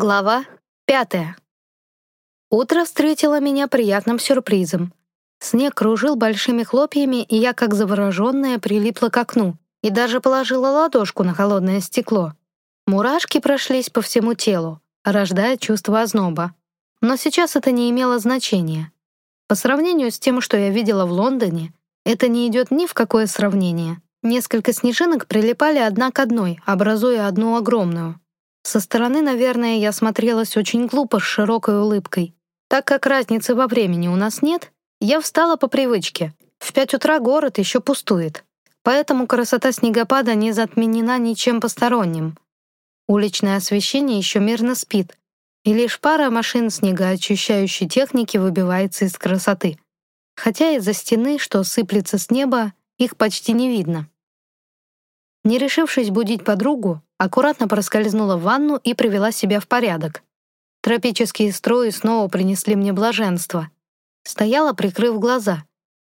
Глава пятая. Утро встретило меня приятным сюрпризом. Снег кружил большими хлопьями, и я, как завороженная, прилипла к окну и даже положила ладошку на холодное стекло. Мурашки прошлись по всему телу, рождая чувство озноба. Но сейчас это не имело значения. По сравнению с тем, что я видела в Лондоне, это не идет ни в какое сравнение. Несколько снежинок прилипали одна к одной, образуя одну огромную. Со стороны, наверное, я смотрелась очень глупо с широкой улыбкой. Так как разницы во времени у нас нет, я встала по привычке. В пять утра город еще пустует. Поэтому красота снегопада не затменена ничем посторонним. Уличное освещение еще мирно спит, и лишь пара машин снегоочищающей техники выбивается из красоты. Хотя из-за стены, что сыплется с неба, их почти не видно. Не решившись будить подругу, аккуратно проскользнула в ванну и привела себя в порядок. Тропические строи снова принесли мне блаженство. Стояла, прикрыв глаза,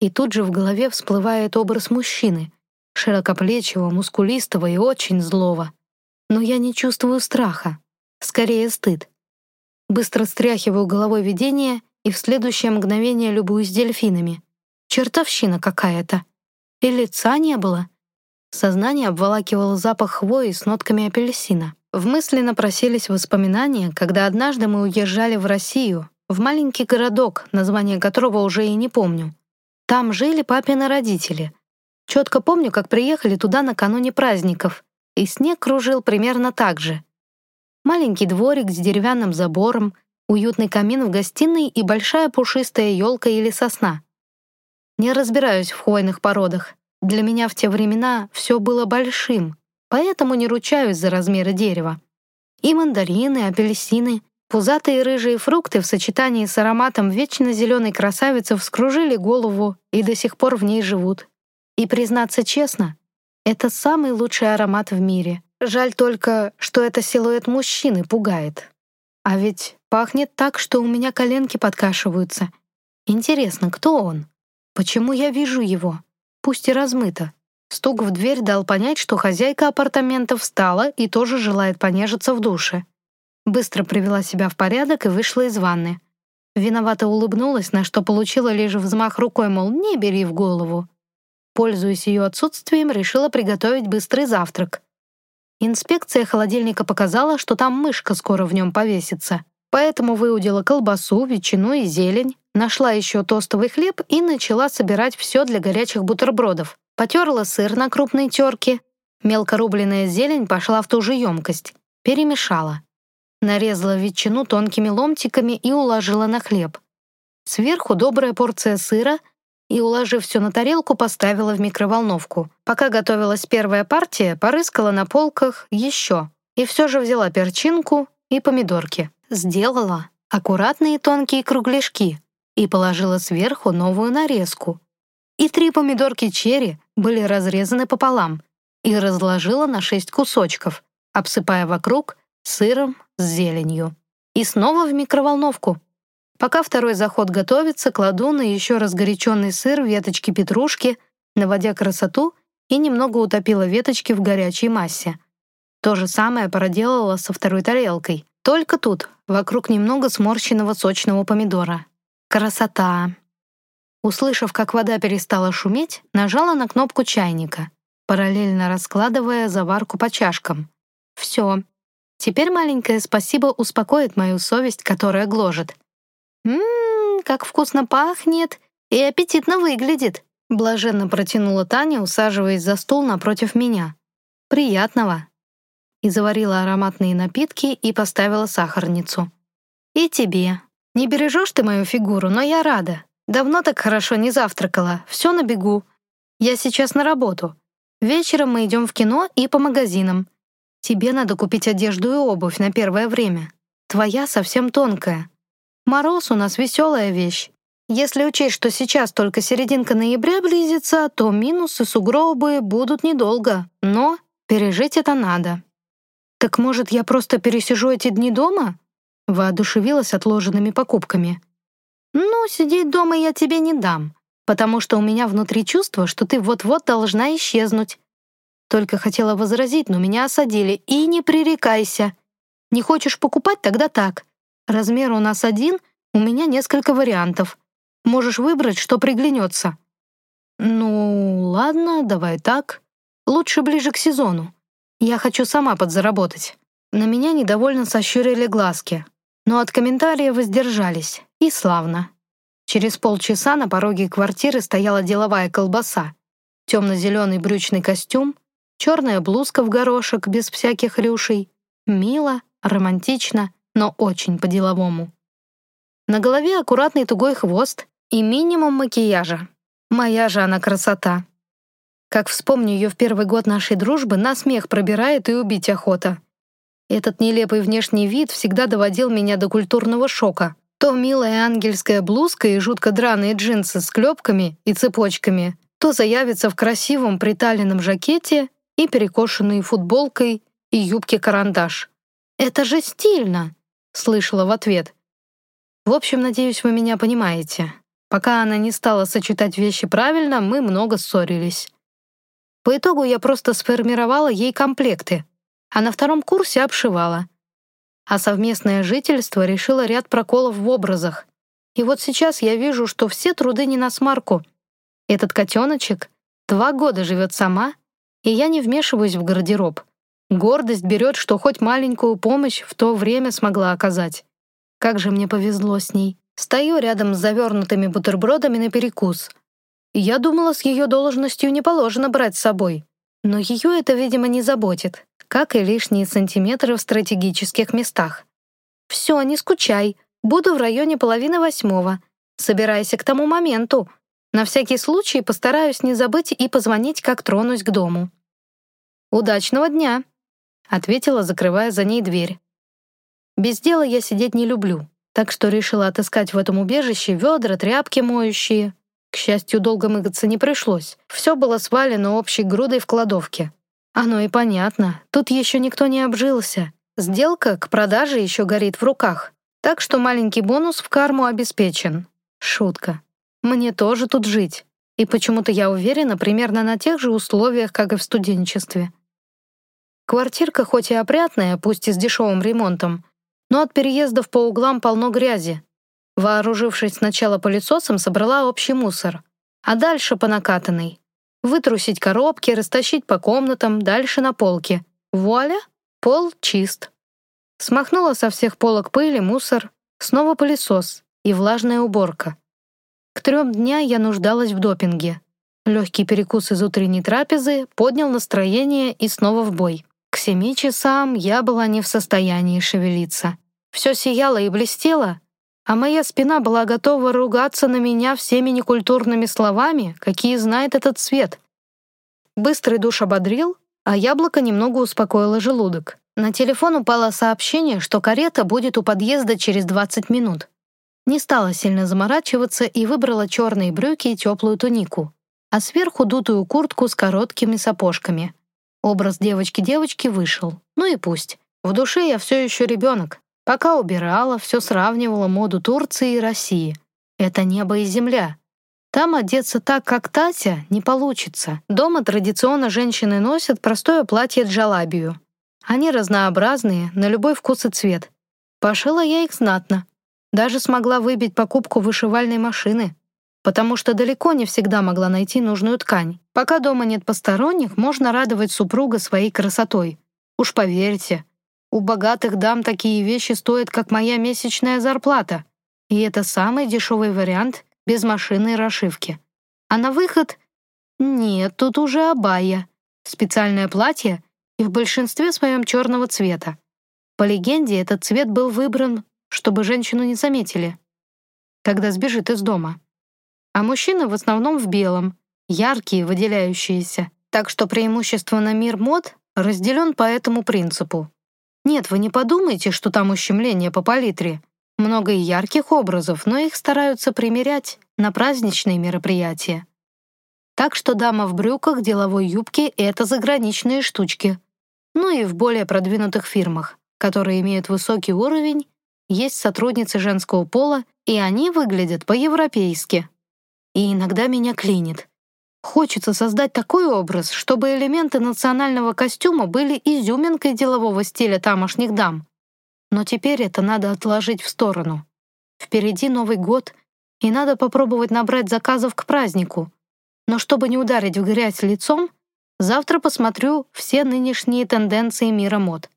и тут же в голове всплывает образ мужчины, широкоплечего, мускулистого и очень злого. Но я не чувствую страха, скорее стыд. Быстро стряхиваю головой видение и в следующее мгновение любуюсь дельфинами. Чертовщина какая-то. И лица не было. Сознание обволакивало запах хвои с нотками апельсина. В мысли напросились воспоминания, когда однажды мы уезжали в Россию, в маленький городок, название которого уже и не помню. Там жили папины родители. Четко помню, как приехали туда накануне праздников, и снег кружил примерно так же. Маленький дворик с деревянным забором, уютный камин в гостиной и большая пушистая елка или сосна. Не разбираюсь в хвойных породах, для меня в те времена все было большим, поэтому не ручаюсь за размеры дерева. И мандарины, апельсины, пузатые рыжие фрукты в сочетании с ароматом вечно зеленой красавицы вскружили голову и до сих пор в ней живут. И, признаться честно, это самый лучший аромат в мире. Жаль только, что это силуэт мужчины пугает. А ведь пахнет так, что у меня коленки подкашиваются. Интересно, кто он? Почему я вижу его? Пусть и размыто. Стук в дверь дал понять, что хозяйка апартаментов встала и тоже желает понежиться в душе. Быстро привела себя в порядок и вышла из ванны. Виновато улыбнулась, на что получила лишь взмах рукой, мол, не бери в голову. Пользуясь ее отсутствием, решила приготовить быстрый завтрак. Инспекция холодильника показала, что там мышка скоро в нем повесится, поэтому выудила колбасу, ветчину и зелень, Нашла еще тостовый хлеб и начала собирать все для горячих бутербродов. Потерла сыр на крупной терке. Мелко рубленная зелень пошла в ту же емкость. Перемешала. Нарезала ветчину тонкими ломтиками и уложила на хлеб. Сверху добрая порция сыра и, уложив все на тарелку, поставила в микроволновку. Пока готовилась первая партия, порыскала на полках еще. И все же взяла перчинку и помидорки. Сделала аккуратные тонкие кругляшки, и положила сверху новую нарезку. И три помидорки черри были разрезаны пополам и разложила на шесть кусочков, обсыпая вокруг сыром с зеленью. И снова в микроволновку. Пока второй заход готовится, кладу на еще разгоряченный сыр веточки петрушки, наводя красоту, и немного утопила веточки в горячей массе. То же самое проделала со второй тарелкой. Только тут вокруг немного сморщенного сочного помидора. Красота! Услышав, как вода перестала шуметь, нажала на кнопку чайника, параллельно раскладывая заварку по чашкам. Все. Теперь маленькое спасибо успокоит мою совесть, которая гложет. «Ммм, как вкусно пахнет и аппетитно выглядит!» Блаженно протянула Таня, усаживаясь за стул напротив меня. «Приятного!» И заварила ароматные напитки и поставила сахарницу. «И тебе!» Не бережешь ты мою фигуру, но я рада. Давно так хорошо не завтракала, все на бегу. Я сейчас на работу. Вечером мы идем в кино и по магазинам. Тебе надо купить одежду и обувь на первое время. Твоя совсем тонкая. Мороз у нас веселая вещь. Если учесть, что сейчас только серединка ноября близится, то минусы сугробы будут недолго. Но пережить это надо. Так может, я просто пересижу эти дни дома? Воодушевилась отложенными покупками. «Ну, сидеть дома я тебе не дам, потому что у меня внутри чувство, что ты вот-вот должна исчезнуть». Только хотела возразить, но меня осадили. «И не пререкайся. Не хочешь покупать, тогда так. Размер у нас один, у меня несколько вариантов. Можешь выбрать, что приглянется». «Ну, ладно, давай так. Лучше ближе к сезону. Я хочу сама подзаработать». На меня недовольно сощурили глазки, но от комментариев воздержались, и славно. Через полчаса на пороге квартиры стояла деловая колбаса, темно-зеленый брючный костюм, черная блузка в горошек без всяких рюшей. Мило, романтично, но очень по-деловому. На голове аккуратный тугой хвост и минимум макияжа. Моя же она красота. Как вспомню ее в первый год нашей дружбы, на смех пробирает и убить охота. Этот нелепый внешний вид всегда доводил меня до культурного шока. То милая ангельская блузка и жутко драные джинсы с клепками и цепочками, то заявится в красивом приталенном жакете и перекошенной футболкой и юбке-карандаш. «Это же стильно!» — слышала в ответ. В общем, надеюсь, вы меня понимаете. Пока она не стала сочетать вещи правильно, мы много ссорились. По итогу я просто сформировала ей комплекты, а на втором курсе обшивала. А совместное жительство решило ряд проколов в образах. И вот сейчас я вижу, что все труды не на смарку. Этот котеночек два года живет сама, и я не вмешиваюсь в гардероб. Гордость берет, что хоть маленькую помощь в то время смогла оказать. Как же мне повезло с ней. Стою рядом с завернутыми бутербродами на перекус. Я думала, с ее должностью не положено брать с собой. Но ее это, видимо, не заботит как и лишние сантиметры в стратегических местах. «Все, не скучай, буду в районе половины восьмого. Собирайся к тому моменту. На всякий случай постараюсь не забыть и позвонить, как тронусь к дому». «Удачного дня», — ответила, закрывая за ней дверь. «Без дела я сидеть не люблю, так что решила отыскать в этом убежище ведра, тряпки моющие. К счастью, долго мыгаться не пришлось. Все было свалено общей грудой в кладовке. Оно и понятно, тут еще никто не обжился. Сделка к продаже еще горит в руках, так что маленький бонус в карму обеспечен. Шутка. Мне тоже тут жить. И почему-то я уверена примерно на тех же условиях, как и в студенчестве. Квартирка хоть и опрятная, пусть и с дешевым ремонтом, но от переездов по углам полно грязи. Вооружившись сначала пылесосом, собрала общий мусор, а дальше по накатанной. Вытрусить коробки, растащить по комнатам, дальше на полке. Вуаля, пол чист. Смахнула со всех полок пыли, мусор, снова пылесос и влажная уборка. К трем дня я нуждалась в допинге. Легкий перекус из утренней трапезы поднял настроение и снова в бой. К семи часам я была не в состоянии шевелиться. Все сияло и блестело, а моя спина была готова ругаться на меня всеми некультурными словами, какие знает этот свет. Быстрый душ ободрил, а яблоко немного успокоило желудок. На телефон упало сообщение, что карета будет у подъезда через 20 минут. Не стала сильно заморачиваться и выбрала черные брюки и теплую тунику, а сверху дутую куртку с короткими сапожками. Образ девочки-девочки вышел. Ну и пусть. В душе я все еще ребенок. Пока убирала, все сравнивала моду Турции и России. Это небо и земля. Там одеться так, как Татя, не получится. Дома традиционно женщины носят простое платье джалабию. Они разнообразные, на любой вкус и цвет. Пошила я их знатно. Даже смогла выбить покупку вышивальной машины, потому что далеко не всегда могла найти нужную ткань. Пока дома нет посторонних, можно радовать супруга своей красотой. Уж поверьте, у богатых дам такие вещи стоят, как моя месячная зарплата. И это самый дешевый вариант без машины и расшивки. А на выход... Нет, тут уже абайя. Специальное платье и в большинстве своем черного цвета. По легенде, этот цвет был выбран, чтобы женщину не заметили, когда сбежит из дома. А мужчины в основном в белом, яркие, выделяющиеся. Так что преимущество на мир мод разделен по этому принципу. Нет, вы не подумайте, что там ущемление по палитре. Много и ярких образов, но их стараются примерять на праздничные мероприятия. Так что дама в брюках, деловой юбке — это заграничные штучки. Ну и в более продвинутых фирмах, которые имеют высокий уровень, есть сотрудницы женского пола, и они выглядят по-европейски. И иногда меня клинит. Хочется создать такой образ, чтобы элементы национального костюма были изюминкой делового стиля тамошних дам. Но теперь это надо отложить в сторону. Впереди Новый год, и надо попробовать набрать заказов к празднику. Но чтобы не ударить в грязь лицом, завтра посмотрю все нынешние тенденции мира мод.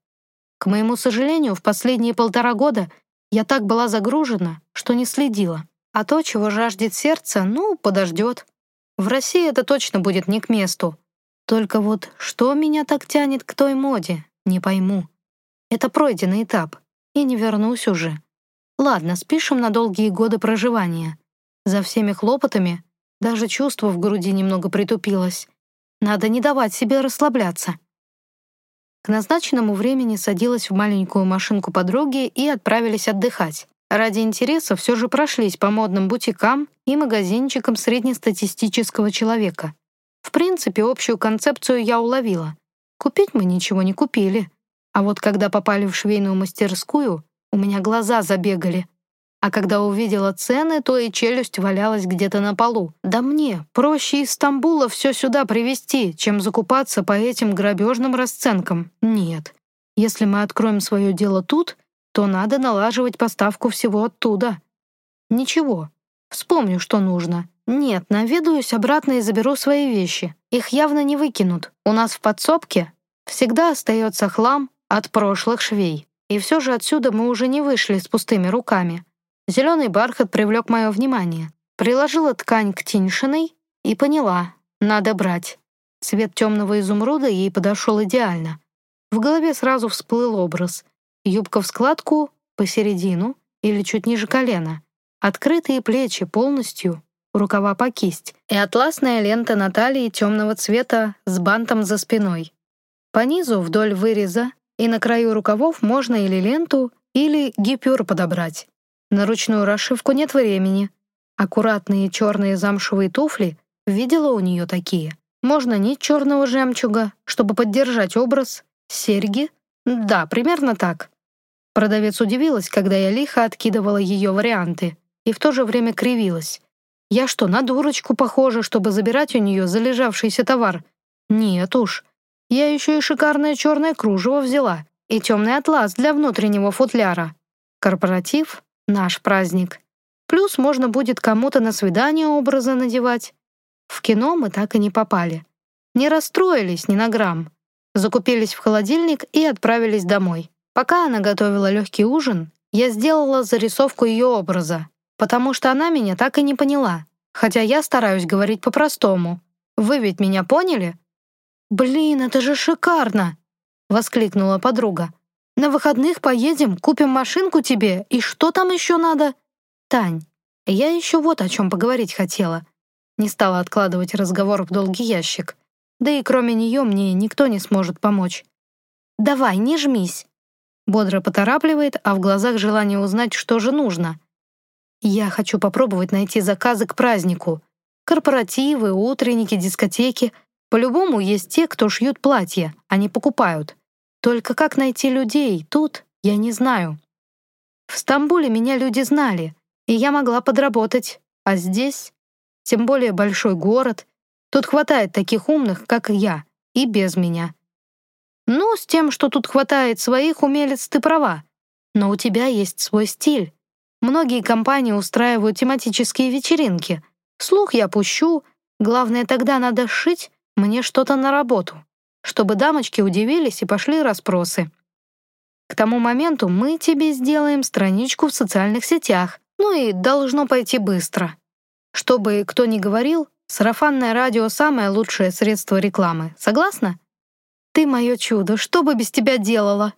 К моему сожалению, в последние полтора года я так была загружена, что не следила. А то, чего жаждет сердце, ну, подождет. В России это точно будет не к месту. Только вот что меня так тянет к той моде, не пойму. Это пройденный этап, и не вернусь уже. Ладно, спишем на долгие годы проживания. За всеми хлопотами даже чувство в груди немного притупилось. Надо не давать себе расслабляться. К назначенному времени садилась в маленькую машинку подруги и отправились отдыхать. Ради интереса все же прошлись по модным бутикам и магазинчикам среднестатистического человека. В принципе, общую концепцию я уловила. Купить мы ничего не купили. А вот когда попали в швейную мастерскую, у меня глаза забегали. А когда увидела цены, то и челюсть валялась где-то на полу. Да мне проще из Стамбула все сюда привезти, чем закупаться по этим грабежным расценкам. Нет. Если мы откроем свое дело тут, то надо налаживать поставку всего оттуда. Ничего. Вспомню, что нужно. Нет, наведаюсь обратно и заберу свои вещи. Их явно не выкинут. У нас в подсобке всегда остается хлам от прошлых швей. И все же отсюда мы уже не вышли с пустыми руками. Зеленый бархат привлек мое внимание. Приложила ткань к тиньшиной и поняла, надо брать. Цвет темного изумруда ей подошел идеально. В голове сразу всплыл образ. Юбка в складку, посередину или чуть ниже колена. Открытые плечи полностью, рукава по кисть и атласная лента на талии темного цвета с бантом за спиной. По низу вдоль выреза и на краю рукавов можно или ленту, или гипюр подобрать. На ручную расшивку нет времени. Аккуратные черные замшевые туфли, видела у нее такие. Можно нить черного жемчуга, чтобы поддержать образ. Серьги? Да, примерно так. Продавец удивилась, когда я лихо откидывала ее варианты, и в то же время кривилась. Я что, на дурочку похожа, чтобы забирать у нее залежавшийся товар? Нет уж. Я еще и шикарное черное кружево взяла, и темный атлас для внутреннего футляра. Корпоратив Наш праздник. Плюс можно будет кому-то на свидание образы надевать. В кино мы так и не попали. Не расстроились ни на грамм. Закупились в холодильник и отправились домой. Пока она готовила легкий ужин, я сделала зарисовку ее образа, потому что она меня так и не поняла, хотя я стараюсь говорить по-простому. Вы ведь меня поняли? «Блин, это же шикарно!» — воскликнула подруга. На выходных поедем, купим машинку тебе, и что там еще надо?» «Тань, я еще вот о чем поговорить хотела». Не стала откладывать разговор в долгий ящик. Да и кроме нее мне никто не сможет помочь. «Давай, не жмись!» Бодро поторапливает, а в глазах желание узнать, что же нужно. «Я хочу попробовать найти заказы к празднику. Корпоративы, утренники, дискотеки. По-любому есть те, кто шьют платья, а не покупают. Только как найти людей тут, я не знаю. В Стамбуле меня люди знали, и я могла подработать. А здесь, тем более большой город, тут хватает таких умных, как я, и без меня. Ну, с тем, что тут хватает своих умелец, ты права. Но у тебя есть свой стиль. Многие компании устраивают тематические вечеринки. Слух я пущу, главное тогда надо сшить мне что-то на работу чтобы дамочки удивились и пошли расспросы. К тому моменту мы тебе сделаем страничку в социальных сетях, ну и должно пойти быстро. Чтобы кто ни говорил, сарафанное радио — самое лучшее средство рекламы. Согласна? Ты мое чудо, что бы без тебя делала?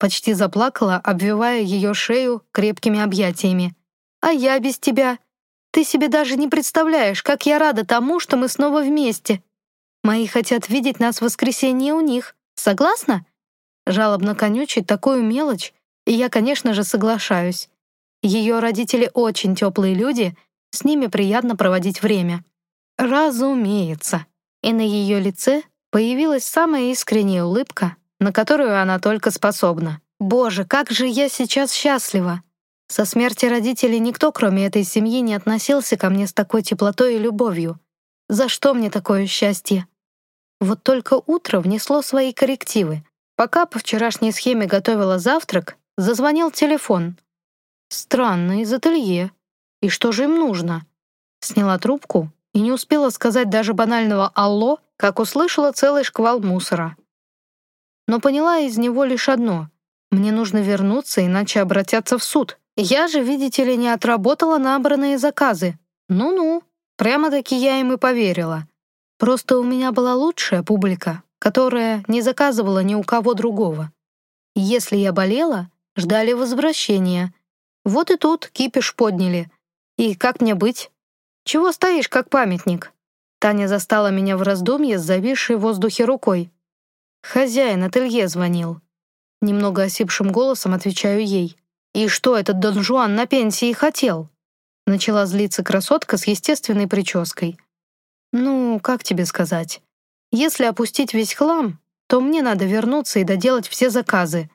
Почти заплакала, обвивая ее шею крепкими объятиями. А я без тебя? Ты себе даже не представляешь, как я рада тому, что мы снова вместе. Мои хотят видеть нас в воскресенье у них. Согласна?» Жалобно конючить такую мелочь, и я, конечно же, соглашаюсь. Ее родители очень теплые люди, с ними приятно проводить время. Разумеется. И на ее лице появилась самая искренняя улыбка, на которую она только способна. «Боже, как же я сейчас счастлива!» Со смерти родителей никто, кроме этой семьи, не относился ко мне с такой теплотой и любовью. За что мне такое счастье? Вот только утро внесло свои коррективы. Пока по вчерашней схеме готовила завтрак, зазвонил телефон. Странно, из ателье. И что же им нужно? Сняла трубку и не успела сказать даже банального «алло», как услышала целый шквал мусора. Но поняла из него лишь одно — мне нужно вернуться, иначе обратятся в суд. Я же, видите ли, не отработала набранные заказы. Ну-ну, прямо-таки я им и поверила. Просто у меня была лучшая публика, которая не заказывала ни у кого другого. Если я болела, ждали возвращения. Вот и тут кипиш подняли. И как мне быть? Чего стоишь, как памятник? Таня застала меня в раздумье с зависшей в воздухе рукой. Хозяин ателье звонил. Немного осипшим голосом отвечаю ей. «И что этот Дон Жуан на пенсии хотел?» Начала злиться красотка с естественной прической. «Ну, как тебе сказать? Если опустить весь хлам, то мне надо вернуться и доделать все заказы».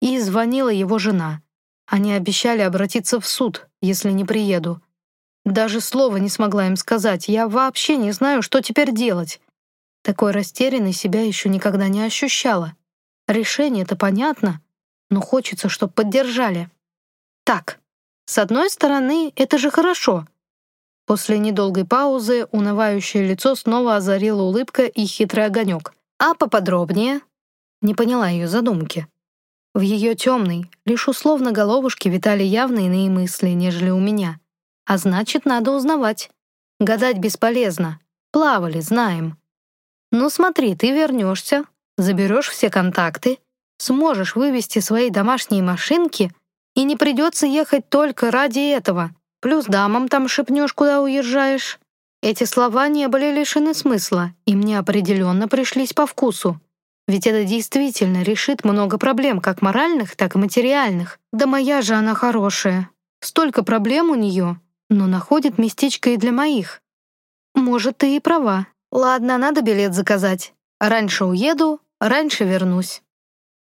И звонила его жена. Они обещали обратиться в суд, если не приеду. Даже слова не смогла им сказать. Я вообще не знаю, что теперь делать. Такой растерянной себя еще никогда не ощущала. Решение-то понятно, но хочется, чтобы поддержали. Так, с одной стороны, это же хорошо. После недолгой паузы унывающее лицо снова озарила улыбка и хитрый огонек. А поподробнее? Не поняла ее задумки. В ее темной, лишь условно головушке витали явно иные мысли, нежели у меня. А значит, надо узнавать. Гадать бесполезно. Плавали, знаем. Ну смотри, ты вернешься, заберешь все контакты, сможешь вывести свои домашние машинки, и не придется ехать только ради этого. Плюс дамам там шепнешь, куда уезжаешь. Эти слова не были лишены смысла, и мне определенно пришлись по вкусу. Ведь это действительно решит много проблем, как моральных, так и материальных. Да моя же она хорошая. Столько проблем у нее, но находит местечко и для моих. Может, ты и права. Ладно, надо билет заказать. Раньше уеду, Раньше вернусь.